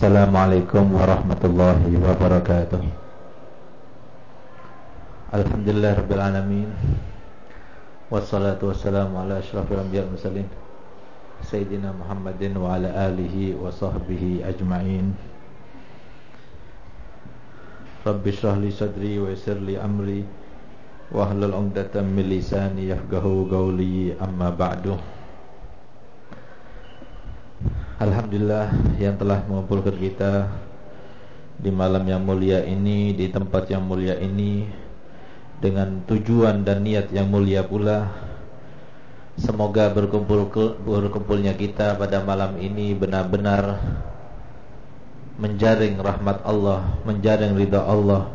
السلام عليكم ورحمة الله وبركاته. الحمد لله رب العالمين والصلاة والسلام على أشرف الأنبياء والمرسلين سيدنا محمد وعلى آله وصحبه أجمعين. رب اشرح لي صدري ويسر لي أمري واهل عقدة من لساني يفقهوا قولي أما بعد. Alhamdulillah yang telah mengumpulkan kita di malam yang mulia ini, di tempat yang mulia ini dengan tujuan dan niat yang mulia pula. Semoga berkumpul berkumpulnya kita pada malam ini benar-benar menjaring rahmat Allah, menjaring ridha Allah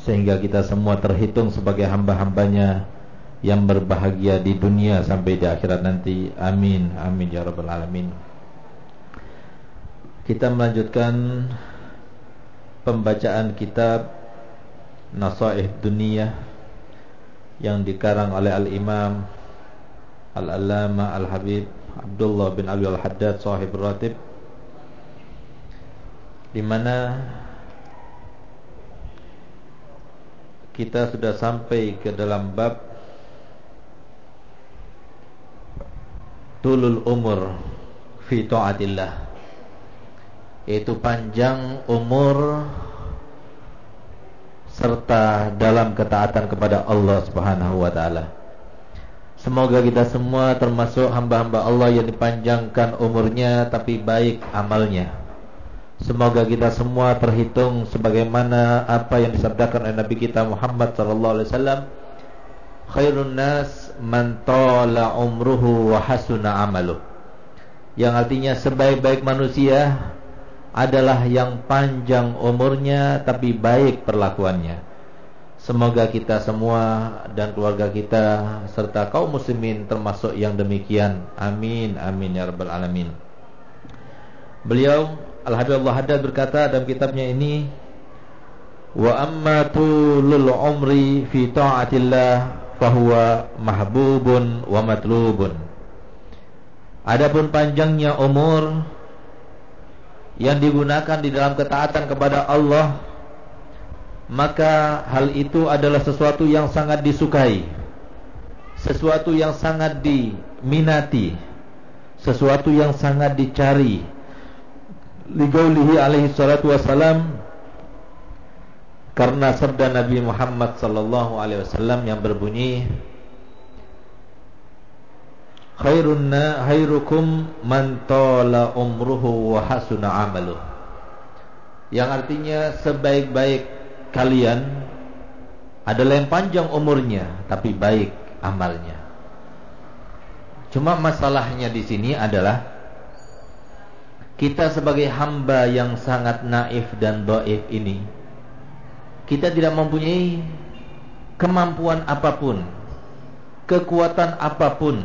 sehingga kita semua terhitung sebagai hamba-hambanya yang berbahagia di dunia sampai di akhirat nanti. Amin. Amin ya rabbal alamin. Kita melanjutkan pembacaan kitab Nasaih Dunia yang dikarang oleh Al-Imam Al-Allama Al-Habib Abdullah bin Ali Al-Haddad sahib ratib di mana kita sudah sampai ke dalam bab tulul umur fi taatillah yaitu panjang umur serta dalam ketaatan kepada Allah Subhanahu wa taala. Semoga kita semua termasuk hamba-hamba Allah yang dipanjangkan umurnya tapi baik amalnya. Semoga kita semua terhitung sebagaimana apa yang disabdakan oleh Nabi kita Muhammad sallallahu alaihi wasallam, khairun nas man tala umruhu wa hasuna amaluh. Yang artinya sebaik-baik manusia adalah yang panjang umurnya tapi baik perlakuannya. Semoga kita semua dan keluarga kita serta kaum muslimin termasuk yang demikian. Amin amin ya rabbal alamin. Beliau Al-Habib Allah Haddad berkata dalam kitabnya ini wa amma tulul umri fi ta'atillah fahuwa mahbubun wa matlubun. Adapun panjangnya umur yang digunakan di dalam ketaatan kepada Allah maka hal itu adalah sesuatu yang sangat disukai sesuatu yang sangat diminati sesuatu yang sangat dicari. Ligaulihi alaihi salatu wassalam karena sabda Nabi Muhammad sallallahu alaihi wasallam yang berbunyi khairun khairukum man tala umruhu wa hasuna amaluh yang artinya sebaik-baik kalian adalah yang panjang umurnya tapi baik amalnya. Cuma masalahnya di sini adalah kita sebagai hamba yang sangat naif dan doif ini kita tidak mempunyai kemampuan apa pun kekuatan apa pun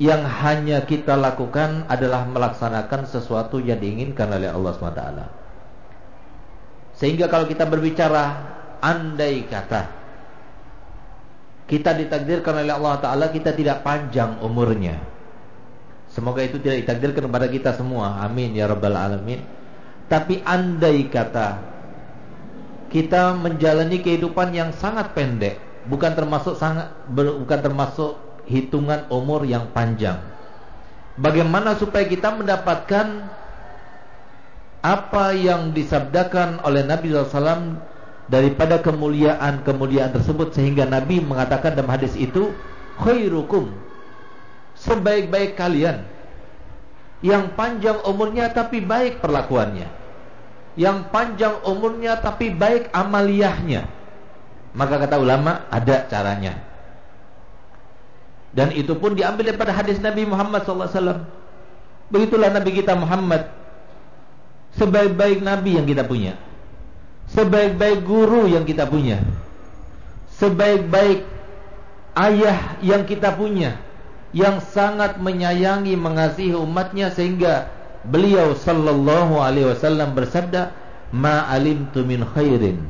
yang hanya kita lakukan adalah melaksanakan sesuatu yang diinginkan oleh Allah SWT. Sehingga kalau kita berbicara andai kata kita ditakdirkan oleh Allah Taala kita tidak panjang umurnya. Semoga itu tidak ditakdirkan kepada kita semua. Amin ya rabbal alamin. Tapi andai kata kita menjalani kehidupan yang sangat pendek, bukan termasuk sangat bukan termasuk hitungan umur yang panjang. Bagaimana supaya kita mendapatkan apa yang disabdakan oleh Nabi SAW daripada kemuliaan-kemuliaan tersebut sehingga Nabi mengatakan dalam hadis itu khairukum. Sebaik-baik kalian. Yang panjang umurnya tapi baik perlakuannya. Yang panjang umurnya tapi baik amaliyahnya. Maka kata ulama ada caranya dan itu pun diambil daripada hadis Nabi Muhammad SAW. Begitulah Nabi kita Muhammad. Sebaik-baik Nabi yang kita punya. Sebaik-baik guru yang kita punya. Sebaik-baik ayah yang kita punya. Yang sangat menyayangi, mengasihi umatnya sehingga beliau sallallahu alaihi wasallam bersabda, "Ma alimtu min khairin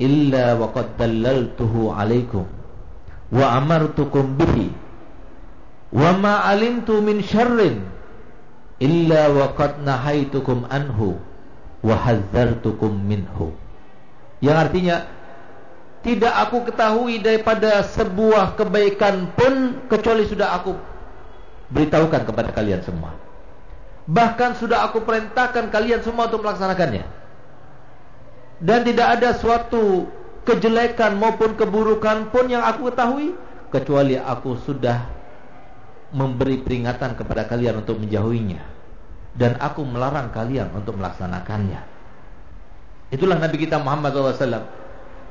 illa waqad dallaltuhu alaikum." Wa amartukum bihi wa ma alimtu min syarrin illa waqad nahaitukum anhu wa hadzartukum minhu. Yang artinya tidak aku ketahui daripada sebuah kebaikan pun kecuali sudah aku beritahukan kepada kalian semua. Bahkan sudah aku perintahkan kalian semua untuk melaksanakannya. Dan tidak ada suatu kejelekan maupun keburukan pun yang aku ketahui kecuali aku sudah memberi peringatan kepada kalian untuk menjauhinya dan aku melarang kalian untuk melaksanakannya. Itulah Nabi kita Muhammad SAW.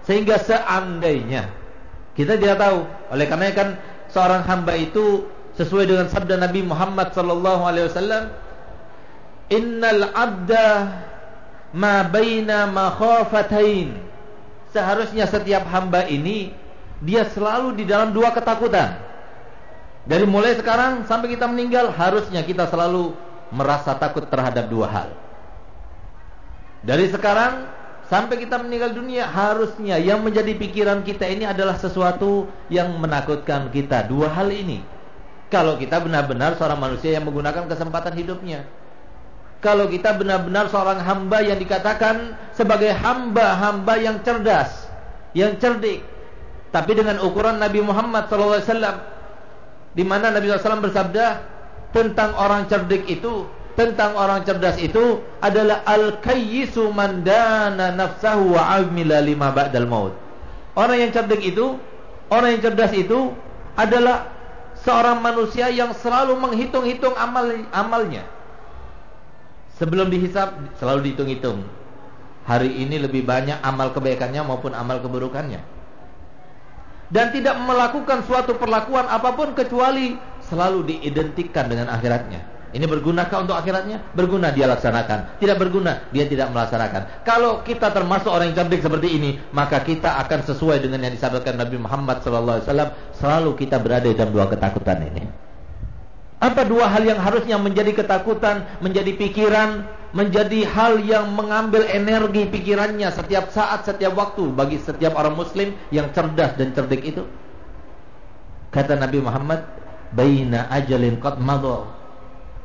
Sehingga seandainya kita tidak tahu, oleh karena kan seorang hamba itu sesuai dengan sabda Nabi Muhammad SAW, Innal abda ma baina makhafatain. Seharusnya setiap hamba ini dia selalu di dalam dua ketakutan. Dari mulai sekarang sampai kita meninggal harusnya kita selalu merasa takut terhadap dua hal. Dari sekarang sampai kita meninggal dunia harusnya yang menjadi pikiran kita ini adalah sesuatu yang menakutkan kita. Dua hal ini. Kalau kita benar-benar seorang manusia yang menggunakan kesempatan hidupnya. Kalau kita benar-benar seorang hamba yang dikatakan sebagai hamba-hamba yang cerdas, yang cerdik, tapi dengan ukuran Nabi Muhammad SAW di mana Nabi SAW bersabda tentang orang cerdik itu tentang orang cerdas itu adalah al-kayyisu mandana nafsahu wa amila lima ba'dal maut. Orang yang cerdik itu, orang yang cerdas itu adalah seorang manusia yang selalu menghitung-hitung amal amalnya. Sebelum dihisap selalu dihitung-hitung. Hari ini lebih banyak amal kebaikannya maupun amal keburukannya. Dan tidak melakukan suatu perlakuan apa pun kecuali selalu diidentikan dengan akhiratnya. Ini bergunakah untuk akhiratnya? Berguna dia laksanakan. Tidak berguna dia tidak melaksanakan. Kalau kita termasuk orang yang cerdik seperti ini, maka kita akan sesuai dengan yang disabdakan Nabi Muhammad SAW. Selalu kita berada dalam dua ketakutan ini. Apa dua hal yang harusnya menjadi ketakutan, menjadi pikiran, menjadi hal yang mengambil energi pikirannya setiap saat, setiap waktu bagi setiap orang muslim yang cerdas dan cerdik itu? Kata Nabi Muhammad, baina ajalin qad madha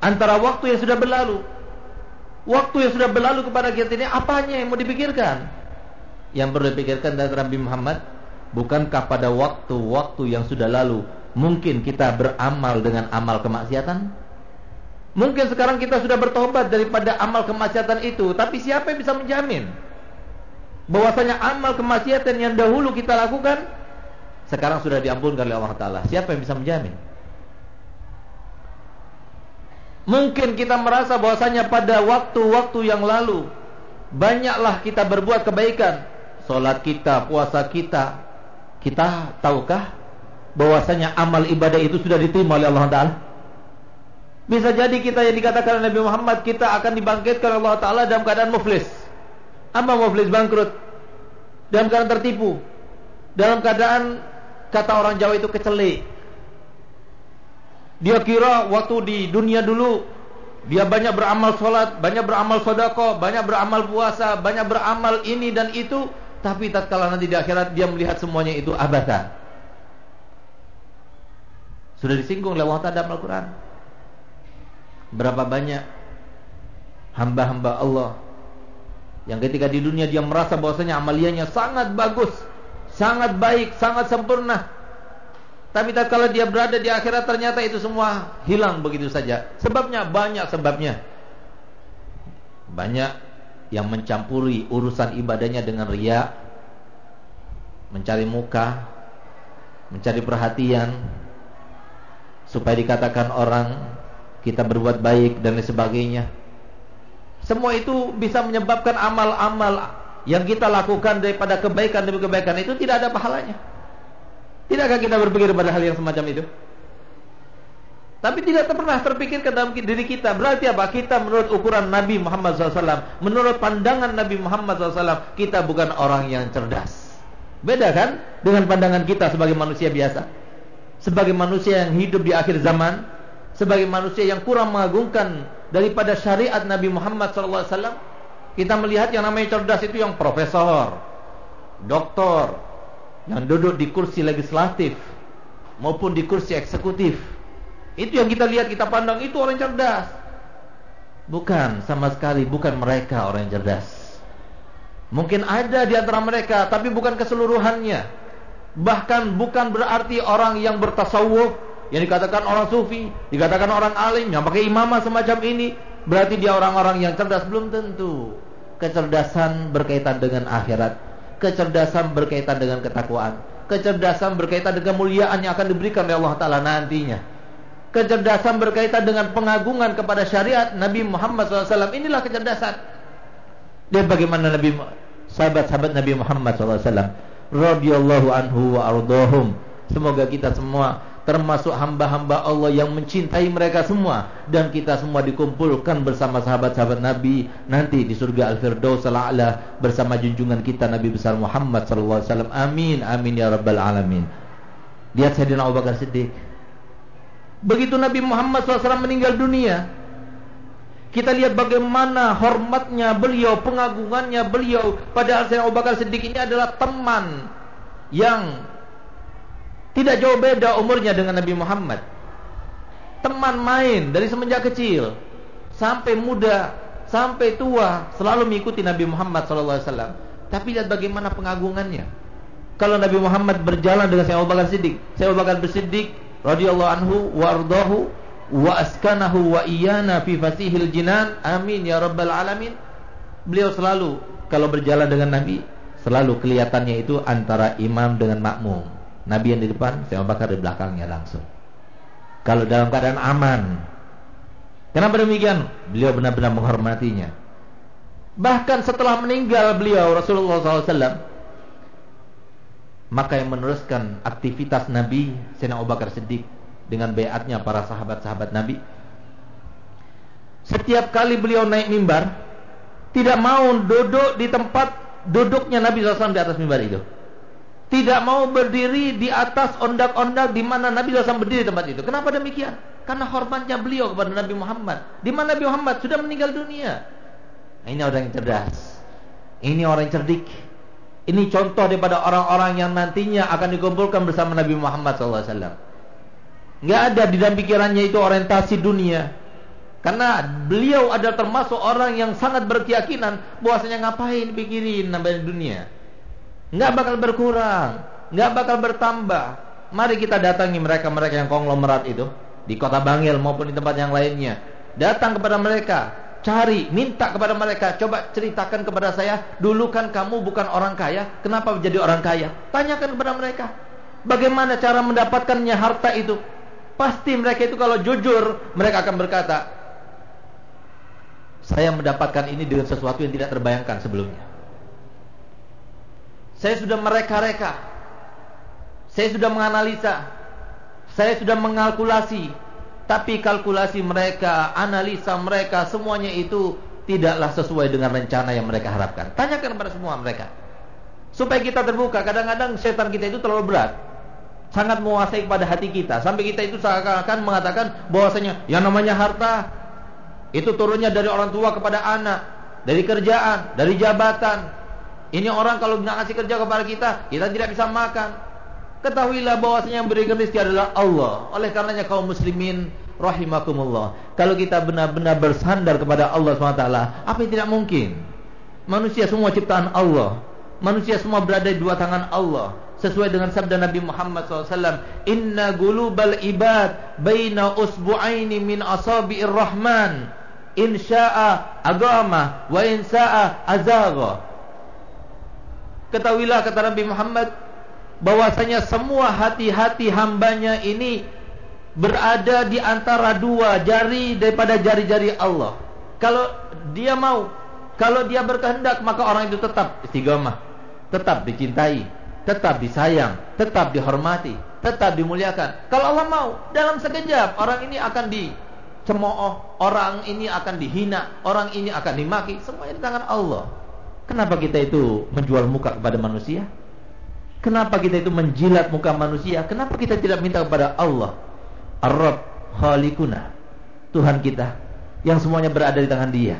antara waktu yang sudah berlalu waktu yang sudah berlalu kepada kita ini apanya yang mau dipikirkan yang perlu dipikirkan dari Nabi Muhammad bukankah pada waktu-waktu yang sudah lalu mungkin kita beramal dengan amal kemaksiatan? Mungkin sekarang kita sudah bertobat daripada amal kemaksiatan itu tapi siapa yang bisa menjamin? Bahwasanya amal kemaksiatan yang dahulu kita lakukan sekarang sudah diampunkan oleh Allah Taala. Siapa yang bisa menjamin? Mungkin kita merasa bahwasanya pada waktu-waktu yang lalu banyaklah kita berbuat kebaikan, salat kita, puasa kita. Kita tahukah bahwasanya amal ibadah itu sudah diterima oleh Allah taala? Bisa jadi kita yang dikatakan Nabi Muhammad kita akan dibangkitkan oleh Allah taala dalam keadaan muflis. Apa muflis bangkrut? Dalam keadaan tertipu. Dalam keadaan kata orang Jawa itu kecelik dia kira waktu di dunia dulu dia banyak beramal sholat, banyak beramal sodako, banyak beramal puasa, banyak beramal ini dan itu. Tapi tatkala nanti di akhirat dia melihat semuanya itu abatan. Sudah disinggung lewat dalam Al-Quran. Berapa banyak hamba-hamba Allah yang ketika di dunia dia merasa bahwasanya amaliannya sangat bagus, sangat baik, sangat sempurna. Tapi tak kalau dia berada di akhirat ternyata itu semua hilang begitu saja. Sebabnya banyak sebabnya. Banyak yang mencampuri urusan ibadahnya dengan ria, mencari muka, mencari perhatian supaya dikatakan orang kita berbuat baik dan lain sebagainya. Semua itu bisa menyebabkan amal-amal yang kita lakukan daripada kebaikan demi kebaikan itu tidak ada pahalanya. Tidakkah kita berpikir pada hal yang semacam itu? Tapi tidak pernah terpikir ke dalam diri kita. Berarti apa? Kita menurut ukuran Nabi Muhammad SAW. Menurut pandangan Nabi Muhammad SAW. Kita bukan orang yang cerdas. Beda kan? Dengan pandangan kita sebagai manusia biasa. Sebagai manusia yang hidup di akhir zaman. Sebagai manusia yang kurang mengagungkan daripada syariat Nabi Muhammad SAW. Kita melihat yang namanya cerdas itu yang profesor. Doktor yang duduk di kursi legislatif maupun di kursi eksekutif. Itu yang kita lihat, kita pandang itu orang cerdas. Bukan, sama sekali bukan mereka orang cerdas. Mungkin ada di antara mereka, tapi bukan keseluruhannya. Bahkan bukan berarti orang yang bertasawuf, yang dikatakan orang sufi, dikatakan orang alim, yang pakai imamah semacam ini, berarti dia orang-orang yang cerdas. Belum tentu. Kecerdasan berkaitan dengan akhirat. Kecerdasan berkaitan dengan ketakwaan. Kecerdasan berkaitan dengan kemuliaan yang akan diberikan oleh Allah Ta'ala nantinya kecerdasan berkaitan dengan pengagungan kepada syariat Nabi Muhammad SAW. Inilah kecerdasan. Lihat bagaimana Nabi sahabat-sahabat Nabi Muhammad SAW. Radiyallahu anhu wa ardahum. Semoga kita semua termasuk hamba-hamba Allah yang mencintai mereka semua dan kita semua dikumpulkan bersama sahabat-sahabat Nabi nanti di surga Al-Firdaus al-A'la bersama junjungan kita Nabi besar Muhammad sallallahu alaihi wasallam. Amin amin ya rabbal alamin. Lihat Sayyidina Abu Bakar Siddiq Begitu Nabi Muhammad SAW meninggal dunia, kita lihat bagaimana hormatnya beliau, pengagungannya beliau. Padahal Sayyidina Abu Bakar Siddiq ini adalah teman yang tidak jauh beda umurnya dengan Nabi Muhammad. Teman main dari semenjak kecil sampai muda, sampai tua selalu mengikuti Nabi Muhammad SAW. Tapi lihat bagaimana pengagungannya. Kalau Nabi Muhammad berjalan dengan Sayyidina Abu Bakar Siddiq, Sayyidina Abu Bakar Siddiq radhiyallahu anhu wa ardahu wa askanahu wa iyana fi fasihil jinan. Amin ya rabbal alamin. Beliau selalu kalau berjalan dengan Nabi selalu kelihatannya itu antara imam dengan makmum. Nabi yang di depan saya Bakar di belakangnya langsung. Kalau dalam keadaan aman. Kenapa demikian? Beliau benar-benar menghormatinya. Bahkan setelah meninggal beliau Rasulullah SAW maka yang meneruskan aktivitas Nabi Sayyidina Abu Bakar Siddiq dengan bayatnya para sahabat-sahabat Nabi. Setiap kali beliau naik mimbar tidak mau duduk di tempat duduknya Nabi SAW di atas mimbar itu. Tidak mau berdiri di atas ondak-ondak di mana Nabi SAW berdiri di tempat itu. Kenapa demikian? karena hormatnya beliau kepada Nabi Muhammad. Di mana Nabi Muhammad? Sudah meninggal dunia. Nah, ini orang yang cerdas. Ini orang yang cerdik. Ini contoh daripada orang-orang yang nantinya akan dikumpulkan bersama Nabi Muhammad SAW. Nggak ada di dalam pikirannya itu orientasi dunia. Karena beliau ada termasuk orang yang sangat berkeyakinan bahwasanya ngapain pikirin nambah dunia. Nggak bakal berkurang, nggak bakal bertambah. Mari kita datangi mereka-mereka yang konglomerat itu di kota Bangil maupun di tempat yang lainnya. Datang kepada mereka, cari, minta kepada mereka, coba ceritakan kepada saya, dulu kan kamu bukan orang kaya, kenapa menjadi orang kaya? Tanyakan kepada mereka. Bagaimana cara mendapatkannya harta itu? Pasti mereka itu kalau jujur, mereka akan berkata, saya mendapatkan ini dengan sesuatu yang tidak terbayangkan sebelumnya. Saya sudah mereka-reka. Saya sudah menganalisa. Saya sudah mengalkulasi tapi kalkulasi mereka, analisa mereka, semuanya itu tidaklah sesuai dengan rencana yang mereka harapkan. Tanyakan kepada semua mereka. Supaya kita terbuka. Kadang-kadang setan kita itu terlalu berat. Sangat menguasai pada hati kita. Sampai kita itu seakan-akan mengatakan bahwasanya yang namanya harta itu turunnya dari orang tua kepada anak, dari kerjaan, dari jabatan. Ini orang kalau nggak ngasih kerja kepada kita, kita tidak bisa makan. Ketahuilah bahwasanya yang berikan rezeki adalah Allah. Oleh karenanya kaum muslimin rahimakumullah. Kalau kita benar-benar bersandar kepada Allah SWT, apa yang tidak mungkin? Manusia semua ciptaan Allah. Manusia semua berada di dua tangan Allah. Sesuai dengan sabda Nabi Muhammad SAW. Inna gulubal ibad baina usbu'aini min asabi'ir rahman. Insya'a agama wa insya'a azaga. Ketahuilah kata Nabi Muhammad bahwasanya semua hati-hati hambanya ini berada di antara dua jari daripada jari-jari Allah. Kalau dia mau, kalau dia berkehendak maka orang itu tetap istiqomah, tetap dicintai, tetap disayang, tetap dihormati, tetap dimuliakan. Kalau Allah mau, dalam sekejap orang ini akan dicemooh, orang ini akan dihina, orang ini akan dimaki, semuanya di tangan Allah. Kenapa kita itu menjual muka kepada manusia? Kenapa kita itu menjilat muka manusia? Kenapa kita tidak minta kepada Allah? Ar-Rabb. Tuhan kita yang semuanya berada di tangan Dia.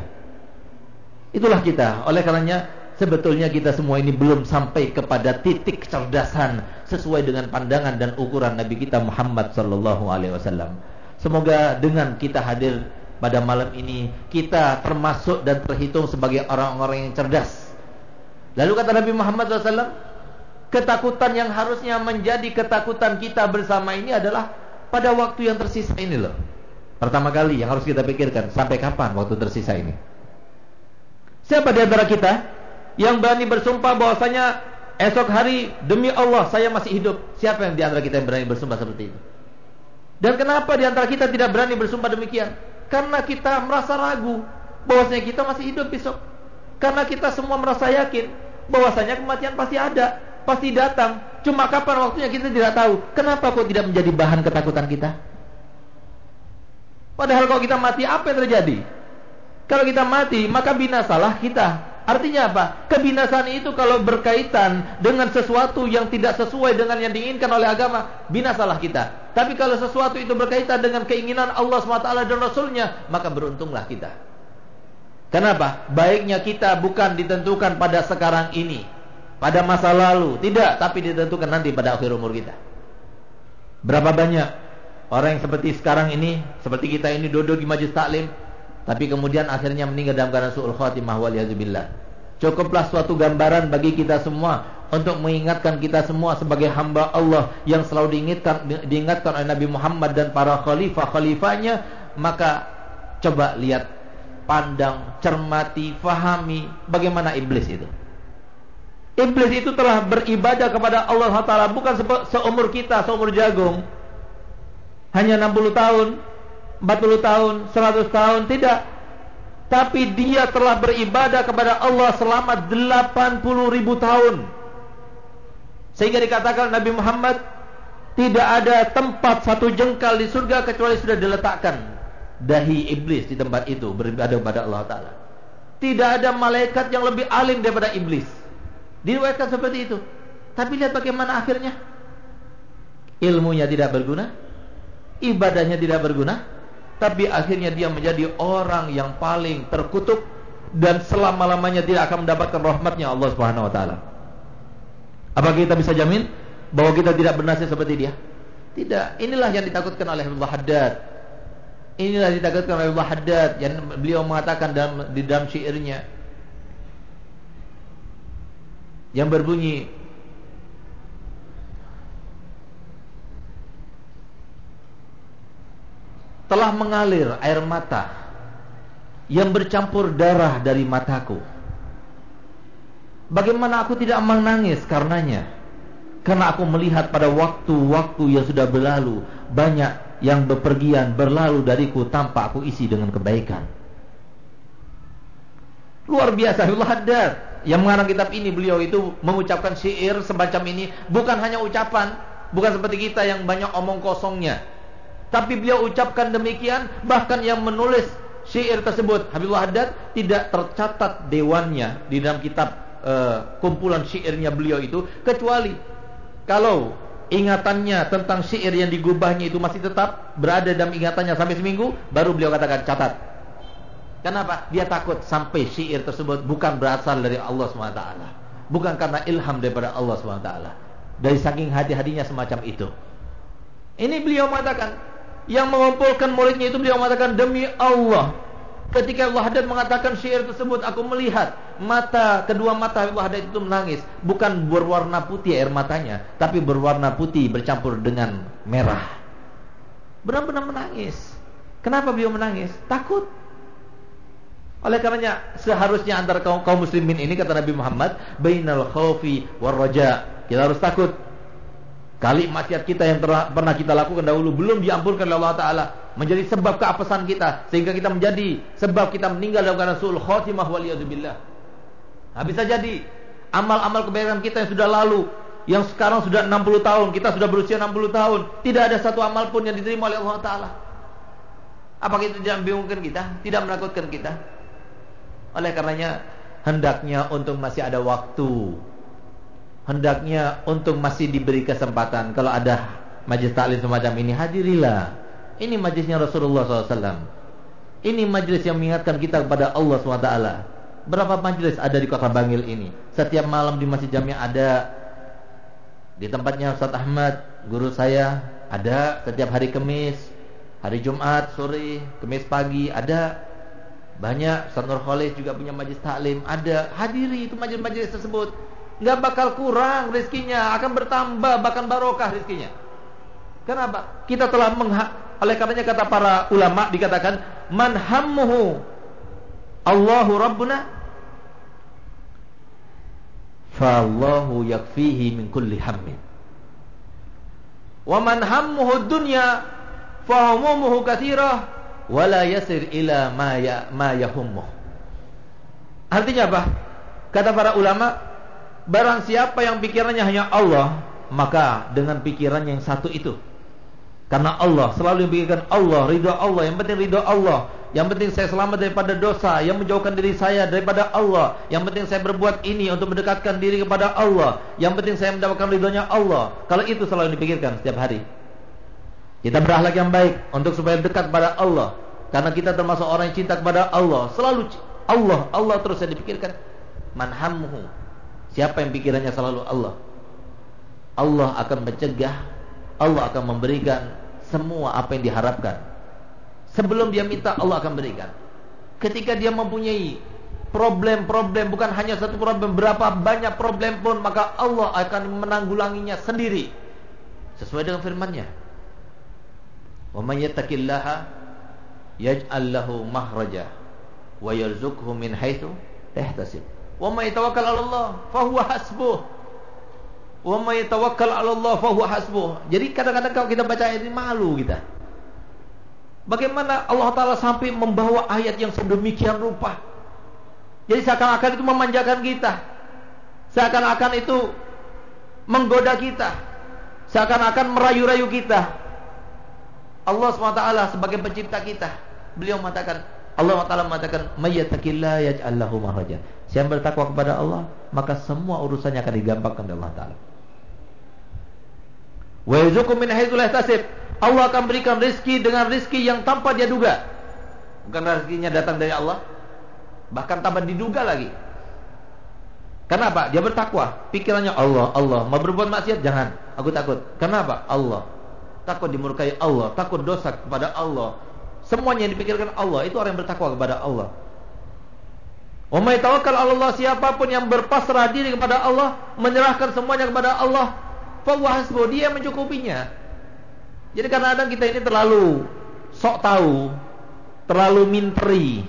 Itulah kita. Oleh karenanya sebetulnya kita semua ini belum sampai kepada titik kecerdasan sesuai dengan pandangan dan ukuran Nabi kita Muhammad sallallahu alaihi wasallam. Semoga dengan kita hadir pada malam ini kita termasuk dan terhitung sebagai orang-orang yang cerdas. Lalu kata Nabi Muhammad SAW, ketakutan yang harusnya menjadi ketakutan kita bersama ini adalah pada waktu yang tersisa ini loh. Pertama kali yang harus kita pikirkan, sampai kapan waktu tersisa ini? Siapa di antara kita yang berani bersumpah bahwasanya esok hari demi Allah saya masih hidup? Siapa yang di antara kita yang berani bersumpah seperti itu? Dan kenapa di antara kita tidak berani bersumpah demikian? Karena kita merasa ragu bahwasanya kita masih hidup besok. Karena kita semua merasa yakin bahwasanya kematian pasti ada, pasti datang. Cuma kapan waktunya kita tidak tahu. Kenapa kok tidak menjadi bahan ketakutan kita? Padahal kalau kita mati apa yang terjadi? Kalau kita mati, maka binasalah kita. Artinya apa? Kebinasaan itu kalau berkaitan dengan sesuatu yang tidak sesuai dengan yang diinginkan oleh agama, binasalah kita. Tapi kalau sesuatu itu berkaitan dengan keinginan Allah SWT dan Rasulnya, maka beruntunglah kita. Kenapa? Baiknya kita bukan ditentukan pada sekarang ini, pada masa lalu, tidak, tapi ditentukan nanti pada akhir umur kita. Berapa banyak orang yang seperti sekarang ini, seperti kita ini duduk di majlis taklim, tapi kemudian akhirnya meninggal dalam keadaan su'ul khatimah waliyazubillah. Cukuplah suatu gambaran bagi kita semua untuk mengingatkan kita semua sebagai hamba Allah yang selalu diingatkan diingatkan oleh Nabi Muhammad dan para khalifah-khalifahnya, maka coba lihat, pandang, cermati, fahami bagaimana iblis itu. Iblis itu telah beribadah kepada Allah Taala bukan seumur kita, seumur jagung. Hanya 60 tahun, 40 tahun, 100 tahun, tidak. Tapi dia telah beribadah kepada Allah selama 80 ribu tahun. Sehingga dikatakan Nabi Muhammad tidak ada tempat satu jengkal di surga kecuali sudah diletakkan dahi iblis di tempat itu beribadah kepada Allah Taala. Tidak ada malaikat yang lebih alim daripada iblis. Diriwayatkan seperti itu. Tapi lihat bagaimana akhirnya. Ilmunya tidak berguna, ibadahnya tidak berguna, tapi akhirnya dia menjadi orang yang paling terkutuk dan selama-lamanya tidak akan mendapatkan rahmatnya Allah Subhanahu wa taala. Apa kita bisa jamin bahwa kita tidak bernasib seperti dia? Tidak. Inilah yang ditakutkan oleh Allah Haddad. Inilah yang ditakutkan oleh Allah Haddad yang beliau mengatakan dalam di dalam syairnya yang berbunyi telah mengalir air mata yang bercampur darah dari mataku. Bagaimana aku tidak menangis karenanya? Karena aku melihat pada waktu-waktu yang sudah berlalu banyak yang bepergian berlalu dariku tanpa aku isi dengan kebaikan. Luar biasa Allah Haddad yang mengarang kitab ini beliau itu mengucapkan syair semacam ini bukan hanya ucapan, bukan seperti kita yang banyak omong kosongnya, tapi beliau ucapkan demikian, bahkan yang menulis syair tersebut, Habibullah Haddad, tidak tercatat dewannya di dalam kitab uh, kumpulan syairnya beliau itu, kecuali kalau ingatannya tentang syair yang digubahnya itu masih tetap berada dalam ingatannya sampai seminggu, baru beliau katakan catat. Kenapa? Dia takut sampai syair tersebut bukan berasal dari Allah SWT. Bukan karena ilham daripada Allah SWT. Dari saking hati-hatinya semacam itu. Ini beliau mengatakan, yang mengumpulkan muridnya itu beliau mengatakan demi Allah. Ketika Allah Haddad mengatakan syair tersebut aku melihat mata kedua mata Allah Haddad itu menangis. Bukan berwarna putih air matanya tapi berwarna putih bercampur dengan merah. Benar-benar menangis. Kenapa beliau menangis? Takut. Oleh karenanya seharusnya antara kaum, kaum muslimin ini kata Nabi Muhammad bainal khaufi war raja. Kita harus takut Kali maksiat kita yang pernah kita lakukan dahulu belum diampunkan oleh Allah Ta'ala. Menjadi sebab keapesan kita. Sehingga kita menjadi sebab kita meninggal dalam keadaan su'ul khotimah waliyadzubillah. Nah, bisa jadi amal-amal kebaikan kita yang sudah lalu. Yang sekarang sudah 60 tahun. Kita sudah berusia 60 tahun. Tidak ada satu amal pun yang diterima oleh Allah Ta'ala. Apakah itu tidak membingungkan kita? Tidak menakutkan kita? Oleh karenanya hendaknya untuk masih ada waktu hendaknya untuk masih diberi kesempatan. Kalau ada majlis taklim semacam ini hadirilah. Ini majlisnya Rasulullah SAW ini majlis yang mengingatkan kita kepada Allah SWT. Berapa majlis ada di kota Bangil ini? Setiap malam di Masjid Jami ada. Di tempatnya Ustaz Ahmad guru saya ada. Setiap hari Kamis Hari Jumat sore, Kamis pagi ada. Banyak. Ustaz Nur juga punya majlis taklim, ada. Hadiri itu majlis-majlis tersebut. Enggak bakal kurang rezekinya, akan bertambah bahkan barokah rezekinya. Kenapa? Kita telah mengha oleh karenanya kata para ulama dikatakan man hammuhu Allahu Rabbuna fallahu yakfihi min kulli hammin. Wa man hammuhu dunya fahumuhu katsirah wala yasir ila ma ya ma yahummuh. Artinya apa? Kata para ulama, barang siapa yang pikirannya hanya Allah, maka dengan pikiran yang satu itu. Karena Allah selalu memikirkan Allah, ridha Allah, yang penting ridha Allah. Yang penting saya selamat daripada dosa, yang menjauhkan diri saya daripada Allah. Yang penting saya berbuat ini untuk mendekatkan diri kepada Allah. Yang penting saya mendapatkan ridhonya Allah. Kalau itu selalu dipikirkan setiap hari. Kita berakhlak yang baik untuk supaya dekat kepada Allah. Karena kita termasuk orang yang cinta kepada Allah. Selalu Allah, Allah terus yang dipikirkan. Manhamhu. Siapa yang pikirannya selalu Allah? Allah akan mencegah, Allah akan memberikan semua apa yang diharapkan. Sebelum dia minta, Allah akan berikan. Ketika dia mempunyai problem-problem, bukan hanya satu problem, berapa banyak problem pun, maka Allah akan menanggulanginya sendiri. Sesuai dengan firman-Nya. May yattaqillaha yaj'al lahu makhraja wa yarzuqhu min haitsu yahtasib. Wa may tawakkal 'ala Allah fa huwa hasbuh. Wa may tawakkal 'ala Allah fa huwa hasbuh. Jadi kadang-kadang kalau kita baca ayat ini malu kita. Bagaimana Allah Ta'ala sampai membawa ayat yang sedemikian rupa. Jadi seakan-akan itu memanjakan kita. Seakan-akan itu menggoda kita. Seakan-akan merayu-rayu kita. Allah SWT sebagai pencipta kita. Beliau mengatakan, Allah SWT mengatakan, "Mayyatakillah yaj'al lahu mahraja." Siapa bertakwa kepada Allah, maka semua urusannya akan digampangkan oleh Allah Taala. Wa min haitsu la Allah akan berikan rezeki dengan rezeki yang tanpa dia duga. Bukan rezekinya datang dari Allah, bahkan tanpa diduga lagi. Kenapa? Dia bertakwa. Pikirannya Allah, Allah. Mau berbuat maksiat jangan. Aku takut. Kenapa? Allah takut dimurkai Allah, takut dosa kepada Allah. Semuanya yang dipikirkan Allah, itu orang yang bertakwa kepada Allah. Wa may tawakkal Allah siapa pun yang berpasrah diri kepada Allah, menyerahkan semuanya kepada Allah, fa hasbu, dia mencukupinya. Jadi karena kadang kita ini terlalu sok tahu, terlalu minteri,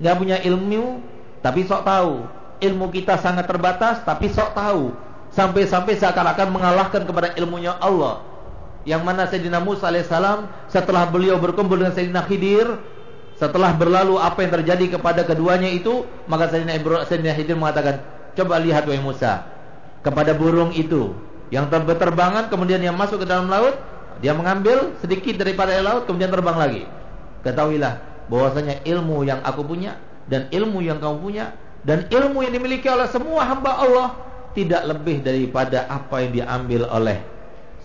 nggak punya ilmu tapi sok tahu. Ilmu kita sangat terbatas tapi sok tahu. Sampai-sampai seakan-akan mengalahkan kepada ilmunya Allah yang mana Sayyidina Musa alaihissalam setelah beliau berkumpul dengan Sayyidina Khidir setelah berlalu apa yang terjadi kepada keduanya itu maka Sayyidina, Ibrahim, Sayyidina Khidir mengatakan coba lihat wahai Musa kepada burung itu yang terbangan kemudian yang masuk ke dalam laut dia mengambil sedikit daripada laut kemudian terbang lagi ketahuilah bahwasanya ilmu yang aku punya dan ilmu yang kamu punya dan ilmu yang dimiliki oleh semua hamba Allah tidak lebih daripada apa yang diambil oleh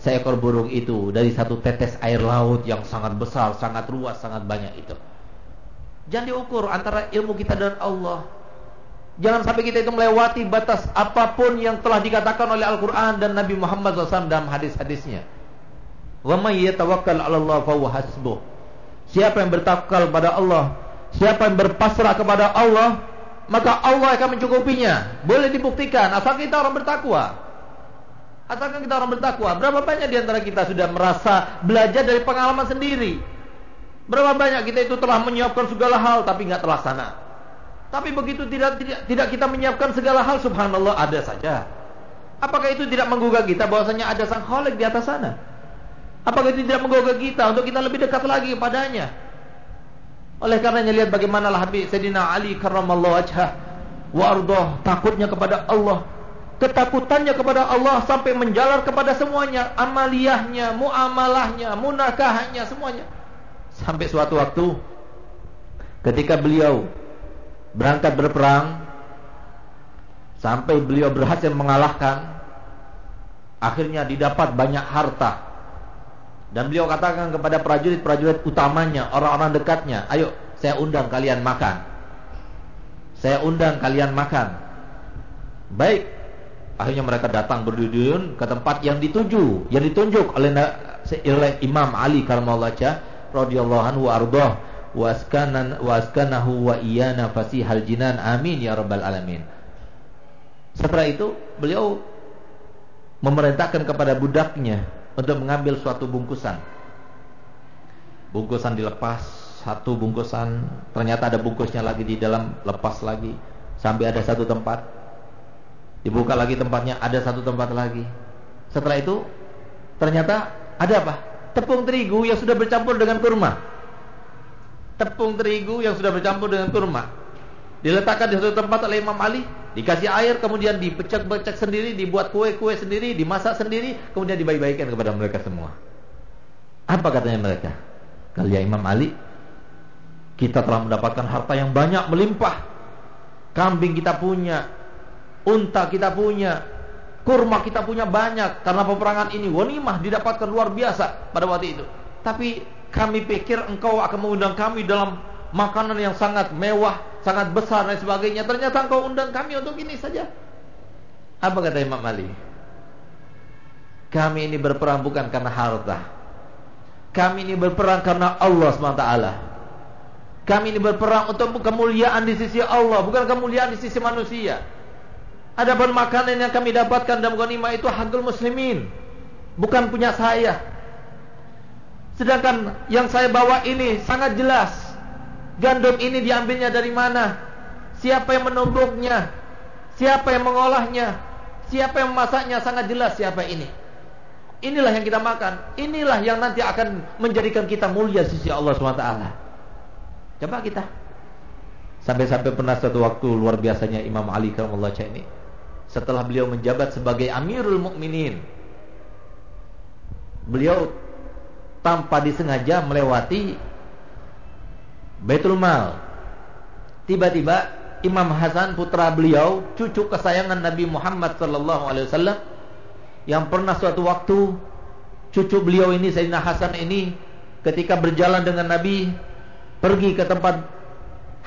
seekor burung itu dari satu tetes air laut yang sangat besar, sangat luas, sangat banyak itu. Jangan diukur antara ilmu kita dan Allah. Jangan sampai kita itu melewati batas apa pun yang telah dikatakan oleh Al-Quran dan Nabi Muhammad SAW dalam hadis-hadisnya. 'ala Allah fa hasbuh. Siapa yang bertawakal kepada Allah, siapa yang berpasrah kepada Allah, maka Allah akan mencukupinya. Boleh dibuktikan asal kita orang bertakwa. Asalkan kita orang bertakwa. Berapa banyak di antara kita sudah merasa belajar dari pengalaman sendiri? Berapa banyak kita itu telah menyiapkan segala hal tapi nggak terlaksana? Tapi begitu tidak, tidak tidak kita menyiapkan segala hal, subhanallah ada saja. Apakah itu tidak menggugah kita bahwasanya ada sang khalik di atas sana? Apakah itu tidak menggugah kita untuk kita lebih dekat lagi kepadanya? Oleh karenanya lihat bagaimana Habib Sayyidina Ali karramallahu wajhah wa takutnya kepada Allah ketakutannya kepada Allah sampai menjalar kepada semuanya, amaliyahnya, muamalahnya, munakahnya, semuanya. Sampai suatu waktu ketika beliau berangkat berperang sampai beliau berhasil mengalahkan akhirnya didapat banyak harta. Dan beliau katakan kepada prajurit-prajurit utamanya, orang-orang dekatnya, "Ayo, saya undang kalian makan." Saya undang kalian makan. Baik, Akhirnya mereka datang berduyun ke tempat yang dituju, yang ditunjuk oleh oleh Imam Ali karamallahu radhiyallahu anhu ardah wa askanan wa askanahu wa iyana fasihal jinan amin ya rabbal alamin. Setelah itu beliau memerintahkan kepada budaknya untuk mengambil suatu bungkusan. Bungkusan dilepas, satu bungkusan, ternyata ada bungkusnya lagi di dalam, lepas lagi sampai ada satu tempat. Dibuka lagi tempatnya, ada satu tempat lagi. Setelah itu ternyata ada apa? Tepung terigu yang sudah bercampur dengan kurma. Tepung terigu yang sudah bercampur dengan kurma. Diletakkan di satu tempat oleh Imam Ali, dikasih air, kemudian dipecek-pecek sendiri, dibuat kue-kue sendiri, dimasak sendiri, kemudian dibayi-bayikan kepada mereka semua. Apa katanya mereka? Kalian Imam Ali, kita telah mendapatkan harta yang banyak melimpah. Kambing kita punya, unta kita punya, Kurma kita punya banyak karena peperangan ini wanimah didapatkan luar biasa pada waktu itu. Tapi kami pikir engkau akan mengundang kami dalam makanan yang sangat mewah, sangat besar dan sebagainya. Ternyata engkau undang kami untuk ini saja. Apa kata Imam Ali? Kami ini berperang bukan karena harta. Kami ini berperang karena Allah SWT. Kami ini berperang untuk kemuliaan di sisi Allah, bukan kemuliaan di sisi manusia. Adapun makanan yang kami dapatkan dalam ghanimah itu hakul muslimin, bukan punya saya. Sedangkan yang saya bawa ini sangat jelas. Gandum ini diambilnya dari mana? Siapa yang menumbuknya? Siapa yang mengolahnya? Siapa yang memasaknya? Sangat jelas siapa ini. Inilah yang kita makan. Inilah yang nanti akan menjadikan kita mulia sisi Allah SWT. Coba kita. Sampai-sampai pernah satu waktu luar biasanya Imam Ali karamullah ini setelah beliau menjabat sebagai Amirul Mukminin. Beliau tanpa disengaja melewati Baitul Mal. Tiba-tiba Imam Hasan putra beliau, cucu kesayangan Nabi Muhammad sallallahu alaihi wasallam yang pernah suatu waktu cucu beliau ini Sayyidina Hasan ini ketika berjalan dengan Nabi pergi ke tempat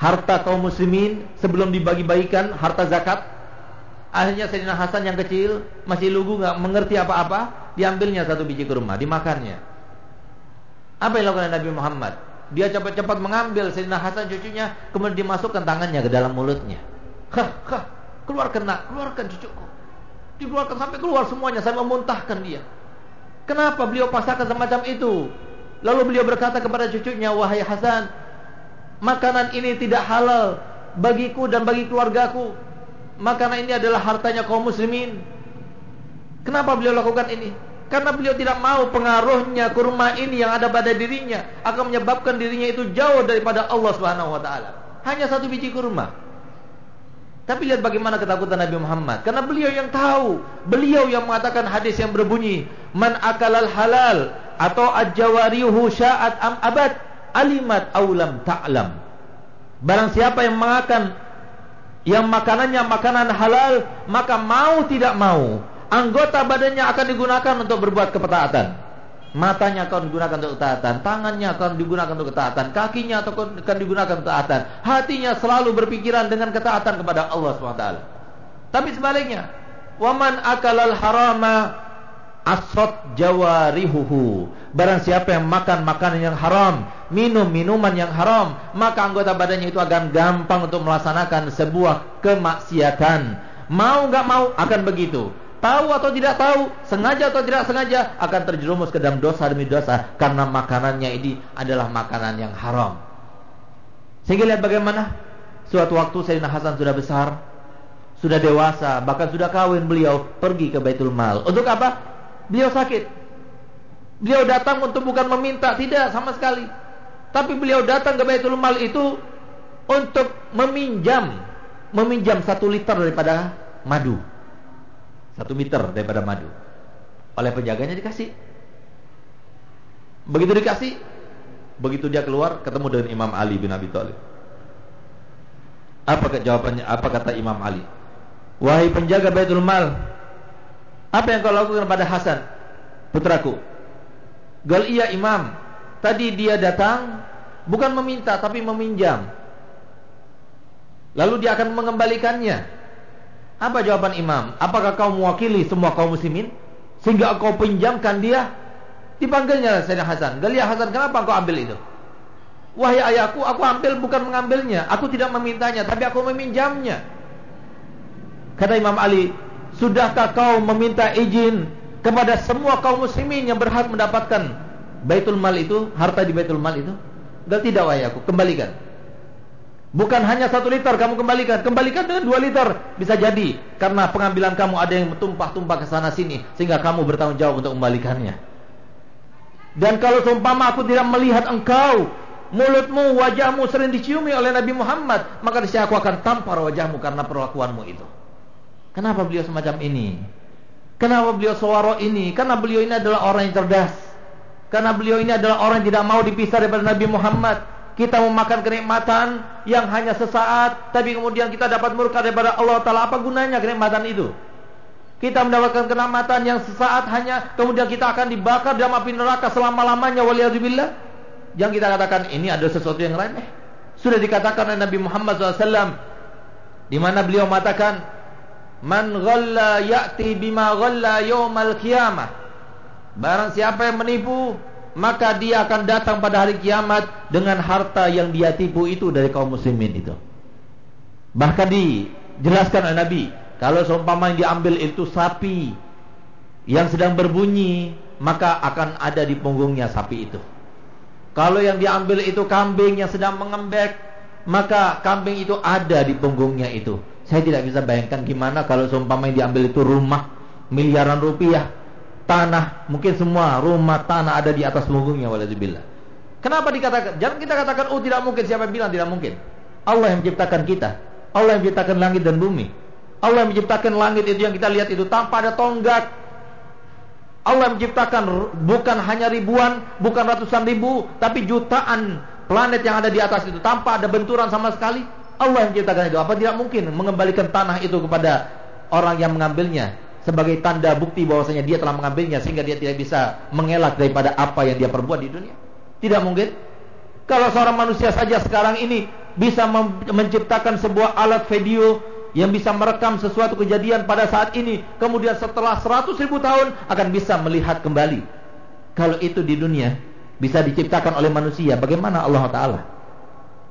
harta kaum muslimin sebelum dibagi-bagikan harta zakat Akhirnya Sayyidina Hasan yang kecil masih lugu nggak mengerti apa-apa, diambilnya satu biji kurma, dimakannya. Apa yang dilakukan Nabi Muhammad? Dia cepat-cepat mengambil Sayyidina Hasan cucunya, kemudian dimasukkan tangannya ke dalam mulutnya. Hah, hah, keluarkan nak, keluarkan cucuku. Dikeluarkan sampai keluar semuanya, saya memuntahkan dia. Kenapa beliau pasangkan semacam itu? Lalu beliau berkata kepada cucunya, wahai Hasan, makanan ini tidak halal bagiku dan bagi keluargaku makanan ini adalah hartanya kaum muslimin. Kenapa beliau lakukan ini? Karena beliau tidak mau pengaruhnya kurma ini yang ada pada dirinya akan menyebabkan dirinya itu jauh daripada Allah Subhanahu wa taala. Hanya satu biji kurma. Tapi lihat bagaimana ketakutan Nabi Muhammad. Karena beliau yang tahu. Beliau yang mengatakan hadis yang berbunyi. Man akalal halal. Atau ajawarihu sya'at am abad. Alimat awlam ta'lam. Barang siapa yang mengakan yang makanannya makanan halal, maka mau tidak mau, anggota badannya akan digunakan untuk berbuat ketaatan. Matanya akan digunakan untuk ketaatan, tangannya akan digunakan untuk ketaatan, kakinya akan digunakan untuk ketaatan, hatinya selalu berpikiran dengan ketaatan kepada Allah SWT. Tapi sebaliknya, waman akalal harama asot jawarihuhu. Barang siapa yang makan makanan yang haram, minum minuman yang haram, maka anggota badannya itu akan gampang untuk melaksanakan sebuah kemaksiatan. Mau nggak mau akan begitu. Tahu atau tidak tahu, sengaja atau tidak sengaja akan terjerumus ke dalam dosa demi dosa karena makanannya ini adalah makanan yang haram. Sehingga lihat bagaimana suatu waktu Sayyidina Hasan sudah besar, sudah dewasa, bahkan sudah kawin beliau pergi ke Baitul Mal. Untuk apa? Beliau sakit. Beliau datang untuk bukan meminta, tidak sama sekali. Tapi beliau datang ke Baitul Mal itu untuk meminjam, meminjam satu liter daripada madu. Satu liter daripada madu. Oleh penjaganya dikasih. Begitu dikasih, begitu dia keluar ketemu dengan Imam Ali bin Abi Thalib. Apa jawabannya? Apa kata Imam Ali? Wahai penjaga Baitul Mal, apa yang kau lakukan pada Hasan putraku? Gal iya imam. Tadi dia datang bukan meminta tapi meminjam. Lalu dia akan mengembalikannya. Apa jawaban imam? Apakah kau mewakili semua kaum muslimin sehingga kau pinjamkan dia? Dipanggilnya Sayyidina Hasan. Galia Hasan, kenapa engkau ambil itu? Wahai ayahku, aku ambil bukan mengambilnya. Aku tidak memintanya, tapi aku meminjamnya. Kata Imam Ali, sudahkah kau meminta izin kepada semua kaum muslimin yang berhak mendapatkan Baitul Mal itu, harta di Baitul Mal itu? Dan tidak wahai aku, kembalikan. Bukan hanya satu liter kamu kembalikan, kembalikan dengan dua liter bisa jadi karena pengambilan kamu ada yang tumpah-tumpah ke sana sini sehingga kamu bertanggung jawab untuk kembalikannya. Dan kalau seumpama aku tidak melihat engkau, mulutmu, wajahmu sering diciumi oleh Nabi Muhammad, maka di sini aku akan tampar wajahmu karena perlakuanmu itu. Kenapa beliau semacam ini? Kenapa beliau suara ini? Karena beliau ini adalah orang yang cerdas. Karena beliau ini adalah orang yang tidak mau dipisah daripada Nabi Muhammad. Kita memakan kenikmatan yang hanya sesaat, tapi kemudian kita dapat murka daripada Allah Ta'ala. Apa gunanya kenikmatan itu? Kita mendapatkan kenikmatan yang sesaat hanya kemudian kita akan dibakar dalam api neraka selama-lamanya waliyadzubillah. Yang kita katakan ini adalah sesuatu yang remeh. Sudah dikatakan oleh Nabi Muhammad SAW di mana beliau mengatakan man ghalla ya'ti bima ghalla yaumal qiyamah. Barang siapa yang menipu maka dia akan datang pada hari kiamat dengan harta yang dia tipu itu dari kaum muslimin itu. Bahkan dijelaskan oleh Nabi kalau seumpama yang diambil itu sapi yang sedang berbunyi, maka akan ada di punggungnya sapi itu. Kalau yang diambil itu kambing yang sedang mengembek, maka kambing itu ada di punggungnya itu. Saya tidak bisa bayangkan gimana kalau seumpama yang diambil itu rumah miliaran rupiah, tanah, mungkin semua rumah tanah ada di atas punggungnya waladzillah. Kenapa dikatakan? Jangan kita katakan oh tidak mungkin, siapa yang bilang tidak mungkin? Allah yang menciptakan kita. Allah yang menciptakan langit dan bumi. Allah yang menciptakan langit itu yang kita lihat itu tanpa ada tonggak. Allah menciptakan bukan hanya ribuan, bukan ratusan ribu, tapi jutaan planet yang ada di atas itu tanpa ada benturan sama sekali. Allah yang menciptakan itu. Apa tidak mungkin mengembalikan tanah itu kepada orang yang mengambilnya sebagai tanda bukti bahwasanya dia telah mengambilnya sehingga dia tidak bisa mengelak daripada apa yang dia perbuat di dunia? Tidak mungkin. Kalau seorang manusia saja sekarang ini bisa menciptakan sebuah alat video yang bisa merekam sesuatu kejadian pada saat ini kemudian setelah 100 ribu tahun akan bisa melihat kembali kalau itu di dunia bisa diciptakan oleh manusia bagaimana Allah Ta'ala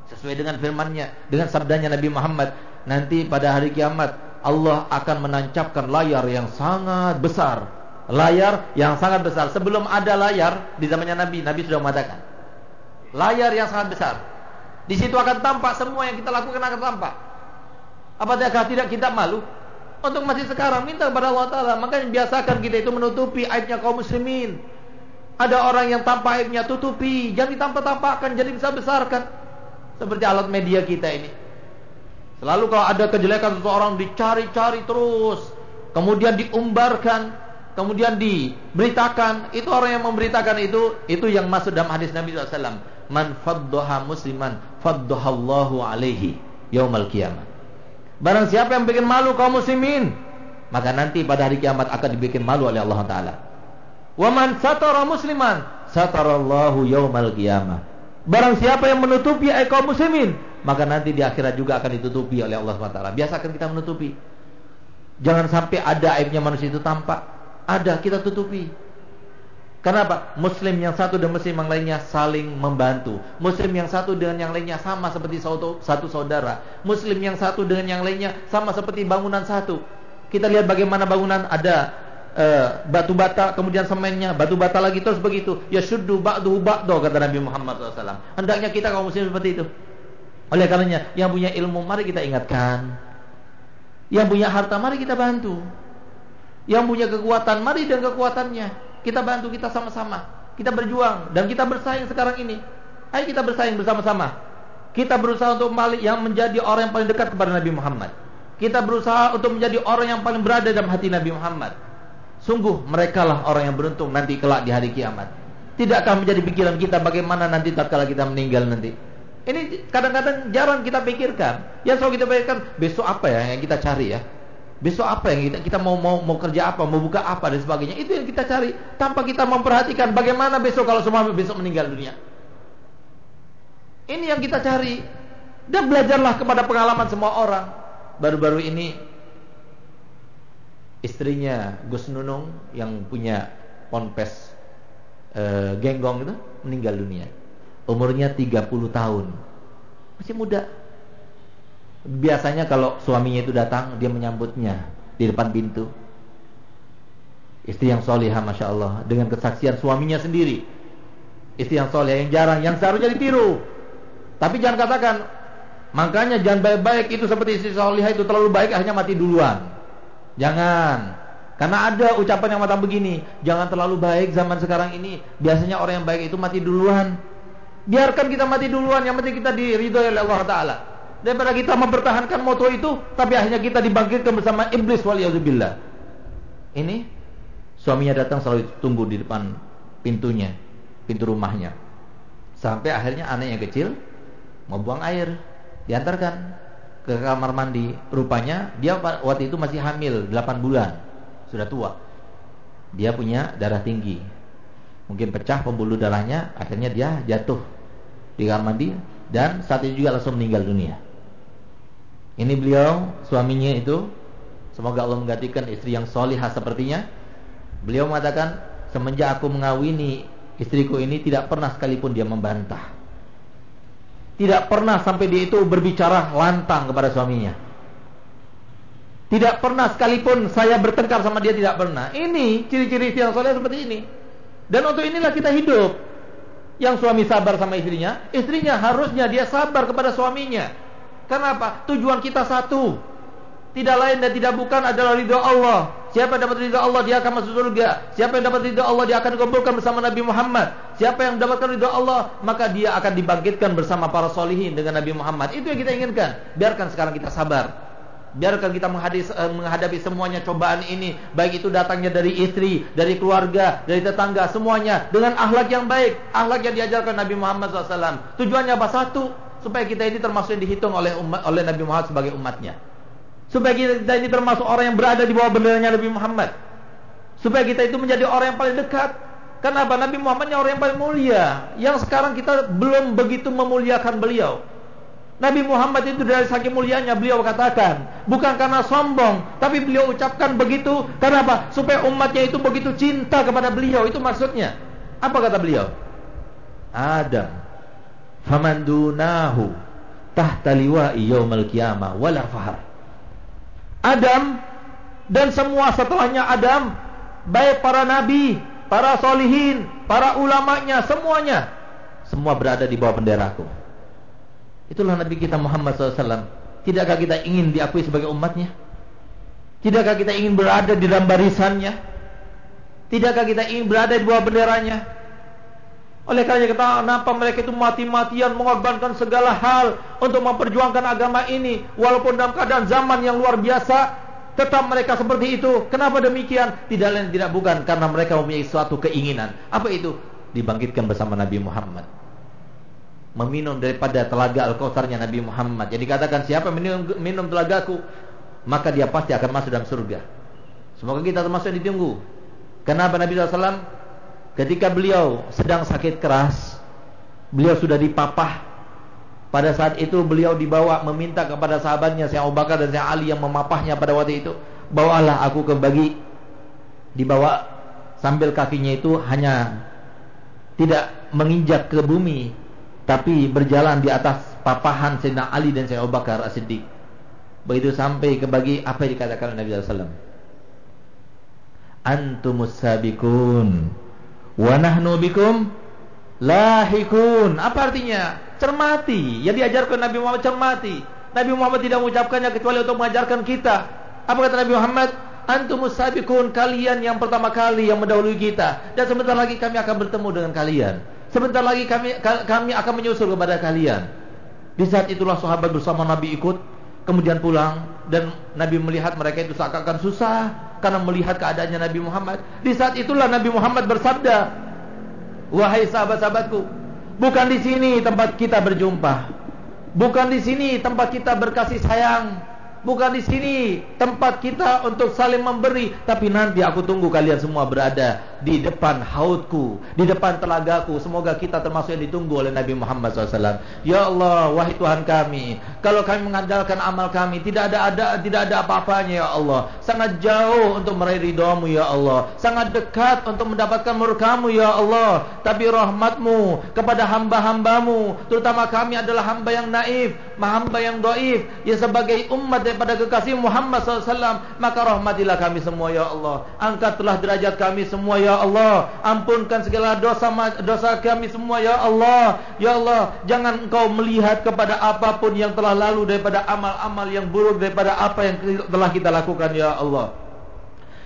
sesuai dengan firmannya dengan sabdanya Nabi Muhammad nanti pada hari kiamat Allah akan menancapkan layar yang sangat besar. Layar yang sangat besar. Sebelum ada layar di zamannya Nabi Nabi sudah mengatakan layar yang sangat besar. Di situ akan tampak semua yang kita lakukan akan tampak. Apakah tidak kita malu? Untuk masih sekarang minta kepada Allah Ta'ala. Makanya biasakan kita itu menutupi aibnya kaum muslimin. Ada orang yang tanpa aibnya tutupi. Jangan ditampak-tampakkan, jadi besar-besarkan Seperti alat media kita ini. Selalu kalau ada kejelekan seseorang dicari-cari terus. Kemudian diumbarkan Kemudian diberitakan. Itu orang yang memberitakan itu Itu yang masuk dalam hadis Nabi SAW Man faddoha musliman Faddohallahu alaihi Yaumal qiyamah. Barang siapa yang bikin malu kaum muslimin, maka nanti pada hari kiamat akan dibikin malu oleh Allah taala. Wa man satara musliman, satarallahu yaumal qiyamah. Barang siapa yang menutupi aib kaum muslimin, maka nanti di akhirat juga akan ditutupi oleh Allah SWT. Biasakan kita menutupi. Jangan sampai ada aibnya manusia itu tampak. Ada, kita tutupi. Kenapa? Muslim yang satu dan muslim yang lainnya saling membantu. Muslim yang satu dengan yang lainnya sama seperti satu saudara. Muslim yang satu dengan yang lainnya sama seperti bangunan satu. Kita lihat bagaimana bangunan ada uh, batu bata, kemudian semennya, batu bata lagi terus begitu. Ya syuddu ba'duhu ba'do kata Nabi Muhammad SAW. Hendaknya kita kaum muslim seperti itu. Oleh karenanya, yang punya ilmu mari kita ingatkan. Yang punya harta mari kita bantu. Yang punya kekuatan mari dengan kekuatannya. Kita bantu kita sama-sama. Kita berjuang dan kita bersaing sekarang ini. Ayo kita bersaing bersama-sama. Kita berusaha untuk malik yang menjadi orang yang paling dekat kepada Nabi Muhammad. Kita berusaha untuk menjadi orang yang paling berada dalam hati Nabi Muhammad. Sungguh mereka lah orang yang beruntung nanti kelak di hari kiamat. Tidakkah menjadi pikiran kita bagaimana nanti tatkala kita meninggal nanti? Ini kadang-kadang jarang kita pikirkan. Yang selalu kita pikirkan besok apa ya yang kita cari ya? Besok apa yang kita kita mau mau mau kerja apa, mau buka apa dan sebagainya. Itu yang kita cari tanpa kita memperhatikan bagaimana besok kalau semua besok meninggal dunia. Ini yang kita cari. Dan belajarlah kepada pengalaman semua orang. Baru-baru ini istrinya Gus Nunung yang punya ponpes uh, Genggong itu meninggal dunia. Umurnya 30 tahun. Masih muda. Biasanya kalau suaminya itu datang, dia menyambutnya di depan pintu. Istri yang solihah, Masya Allah. Dengan kesaksian suaminya sendiri. Istri yang solihah, yang jarang, yang seharusnya ditiru. Tapi jangan katakan, makanya jangan baik-baik itu seperti istri solihah itu terlalu baik, akhirnya mati duluan. Jangan. Karena ada ucapan yang matang begini, jangan terlalu baik zaman sekarang ini. Biasanya orang yang baik itu mati duluan. Biarkan kita mati duluan, yang penting kita diridhoi oleh Allah Taala. Daripada kita mempertahankan moto itu, tapi akhirnya kita dibangkitkan bersama iblis waliyadzubillah. Ini suaminya datang selalu tunggu di depan pintunya, pintu rumahnya. Sampai akhirnya anaknya kecil mau buang air, diantarkan ke kamar mandi. Rupanya dia waktu itu masih hamil 8 bulan sudah tua. Dia punya darah tinggi. Mungkin pecah pembuluh darahnya, akhirnya dia jatuh di kamar mandi dan saat itu juga langsung meninggal dunia. Ini beliau suaminya itu semoga Allah menggantikan istri yang solihah sepertinya. Beliau mengatakan semenjak aku mengawini istriku ini tidak pernah sekalipun dia membantah. Tidak pernah sampai dia itu berbicara lantang kepada suaminya. Tidak pernah sekalipun saya bertengkar sama dia tidak pernah. Ini ciri-ciri yang soleh seperti ini. Dan untuk inilah kita hidup. Yang suami sabar sama istrinya, istrinya harusnya dia sabar kepada suaminya. Kenapa? Tujuan kita satu. Tidak lain dan tidak bukan adalah ridho Allah. Siapa yang dapat ridho Allah dia akan masuk surga. Siapa yang dapat ridho Allah dia akan dikumpulkan bersama Nabi Muhammad. Siapa yang mendapatkan ridho Allah maka dia akan dibangkitkan bersama para solihin dengan Nabi Muhammad. Itu yang kita inginkan. Biarkan sekarang kita sabar. Biarkan kita eh, menghadapi semuanya cobaan ini, baik itu datangnya dari istri, dari keluarga, dari tetangga, semuanya dengan akhlak yang baik, akhlak yang diajarkan Nabi Muhammad SAW. Tujuannya apa? Satu, supaya kita ini termasuk yang dihitung oleh umat, oleh Nabi Muhammad sebagai umatnya. Supaya kita ini termasuk orang yang berada di bawah benderanya Nabi Muhammad. Supaya kita itu menjadi orang yang paling dekat. Kenapa? Nabi Muhammadnya orang yang paling mulia. Yang sekarang kita belum begitu memuliakan beliau. Nabi Muhammad itu dari saking mulianya beliau katakan bukan karena sombong tapi beliau ucapkan begitu karena apa supaya umatnya itu begitu cinta kepada beliau itu maksudnya apa kata beliau Adam famandunahu tahta liwa'i yaumal qiyamah wala fahar Adam dan semua setelahnya Adam baik para nabi para solihin para ulamanya semuanya semua berada di bawah benderaku Itulah Nabi kita Muhammad SAW. Tidakkah kita ingin diakui sebagai umatnya? Tidakkah kita ingin berada di dalam barisannya? Tidakkah kita ingin berada di bawah benderanya? Oleh karena kita kenapa mereka itu mati-matian mengorbankan segala hal untuk memperjuangkan agama ini walaupun dalam keadaan zaman yang luar biasa tetap mereka seperti itu. Kenapa demikian? Tidak lain tidak bukan karena mereka mempunyai suatu keinginan. Apa itu? Dibangkitkan bersama Nabi Muhammad meminum daripada telaga Al-Kautsarnya Nabi Muhammad. Jadi katakan siapa minum minum telagaku, maka dia pasti akan masuk dalam surga. Semoga kita termasuk ditunggu. Kenapa Nabi SAW ketika beliau sedang sakit keras, beliau sudah dipapah. Pada saat itu beliau dibawa meminta kepada sahabatnya Syekh Abu dan Syekh Ali yang memapahnya pada waktu itu, bawalah aku ke bagi dibawa sambil kakinya itu hanya tidak menginjak ke bumi tapi berjalan di atas papahan Sayyidina Ali dan Sayyidina Abu Bakar. Begitu sampai ke bagi apa yang dikatakan Nabi SAW. Antumus sabiqun wa nahnu bikum lahikun. Apa artinya? Cermati. Yang diajarkan Nabi Muhammad cermati. Nabi Muhammad tidak mengucapkannya kecuali untuk mengajarkan kita. Apa kata Nabi Muhammad? Antumus sabiqun, kalian yang pertama kali yang mendahului kita dan sebentar lagi kami akan bertemu dengan kalian. Sebentar lagi kami kami akan menyusul kepada kalian. Di saat itulah sahabat bersama Nabi ikut, kemudian pulang dan Nabi melihat mereka itu seakan-akan susah karena melihat keadaannya Nabi Muhammad. Di saat itulah Nabi Muhammad bersabda, "Wahai sahabat-sahabatku, bukan di sini tempat kita berjumpa. Bukan di sini tempat kita berkasih sayang." Bukan di sini tempat kita untuk saling memberi, tapi nanti aku tunggu kalian semua berada di depan hautku, di depan telagaku. Semoga kita termasuk yang ditunggu oleh Nabi Muhammad SAW. Ya Allah, wahai Tuhan kami, kalau kami mengandalkan amal kami, tidak ada ada tidak ada apa-apanya ya Allah. Sangat jauh untuk meraih ridhamu ya Allah. Sangat dekat untuk mendapatkan murkamu ya Allah. Tapi rahmatmu kepada hamba-hambamu, terutama kami adalah hamba yang naif, hamba yang doif, ya sebagai umat daripada kekasih Muhammad SAW, maka rahmatilah kami semua ya Allah. Angkatlah derajat kami semua ya Allah. Ampunkan segala dosa dosa kami semua ya Allah. Ya Allah, jangan engkau melihat kepada apapun yang telah lalu daripada amal-amal yang buruk daripada apa yang telah kita lakukan ya Allah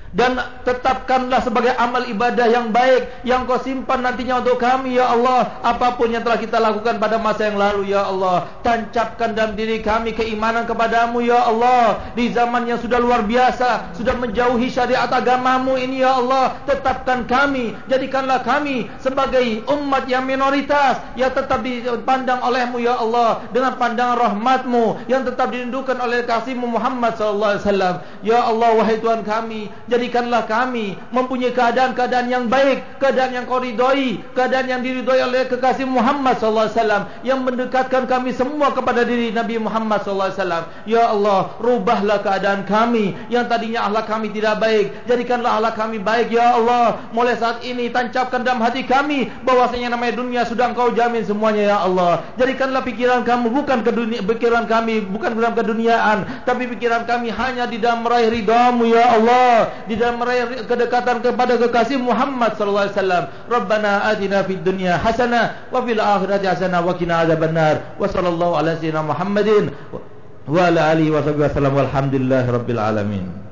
dan tetapkanlah sebagai amal ibadah yang baik yang kau simpan nantinya untuk kami ya Allah. Apapun yang telah kita lakukan pada masa yang lalu ya Allah. Tancapkan dalam diri kami keimanan kepadamu ya Allah. Di zaman yang sudah luar biasa sudah menjauhi syariat agamamu ini ya Allah. Tetapkan kami jadikanlah kami sebagai umat yang minoritas yang tetap dipandang olehmu ya Allah. Dengan pandangan rahmatmu yang tetap dirindukan oleh kasihmu Muhammad wasallam. Ya Allah wahai Tuhan kami jadikanlah kami mempunyai keadaan-keadaan yang baik, keadaan yang kau ridhoi, keadaan yang diridhoi oleh kekasih Muhammad sallallahu alaihi wasallam yang mendekatkan kami semua kepada diri Nabi Muhammad sallallahu alaihi wasallam. Ya Allah, rubahlah keadaan kami yang tadinya akhlak kami tidak baik, jadikanlah akhlak kami baik ya Allah. Mulai saat ini tancapkan dalam hati kami bahwasanya namanya dunia sudah Engkau jamin semuanya ya Allah. Jadikanlah pikiran kami bukan ke dunia, pikiran kami bukan dalam keduniaan, tapi pikiran kami hanya di dalam meraih ridhamu ya Allah di dalam meraih kedekatan kepada kekasih Muhammad sallallahu alaihi wasallam. Rabbana atina fid dunya hasanah wa fil akhirati hasanah wa qina adzabannar. Wa sallallahu ala sayyidina Muhammadin wa ala alihi wa sahbihi wasallam walhamdulillahirabbil alamin.